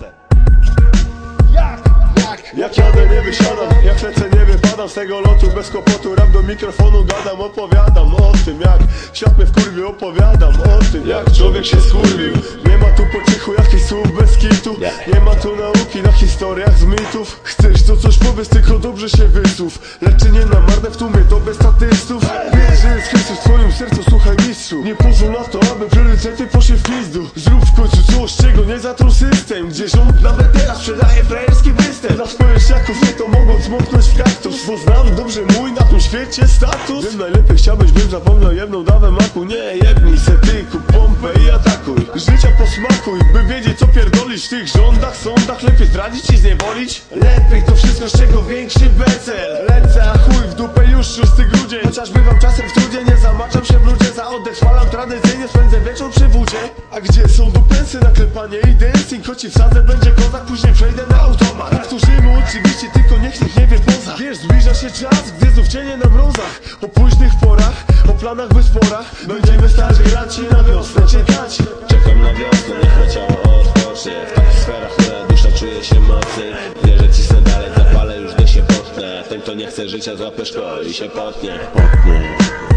ręce. Jak jadę nie wysiadam, jak lecę nie wypadam Z tego lotu. Bez kłopotu, rap do mikrofonu gadam Opowiadam o tym jak świat mnie wkurwił Opowiadam o tym jak człowiek się skurwił. Nie ma tu po cichu jakichś słów bez kitu. Nie ma tu nauki na historiach z mitów. Chcesz to coś powiedz, tylko dobrze się wysłów Lecz nie na marne w tłumie to bez statystów. Wiesz, że jest Chrystus w twoim sercu, słuchaj mistrzu. Nie pozwól na to, aby priorytety Zrób w końcu coś, czego nie zatruł system Gdzie rząd nawet teraz sprzedaje frajerski występ. Dla swoich jaków nie to mogą smoknąć w kaktus Bo znam dobrze mój na tym świecie status. Wiem najlepiej chciałbyś, bym zapomniał jedną dawę maku. Nie jebnij se ty, kup pompę i atakuj. Życia posmakuj, by wiedzieć co pierdolisz W tych rządach, sądach. Lepiej zdradzić i zniewolić. Lepiej to wszystko, z czego większy grudzień Chociaż bywam czasem w trudzie, nie zamaczam się w ludzie Za oddech chwalam tradycyjnie, spędzę wieczór przy wódzie A gdzie są dupensy na klepanie i dancing Choć wsadzę będzie kozak, później przejdę na automat Powtórzymy oczywiście, tylko niech nikt nie wie poza Wiesz, zbliża się czas, gdy znów cienie na mrozach O późnych porach, o planach bez porach Będziemy stać grać i na wiosnę czekać Czekam na wiosnę, niech ciało odpocznie W takich sferach, które dusza czuje się mocny Wierzę ci se kto nie chce życia złapie szkoły i się potnie. Potnie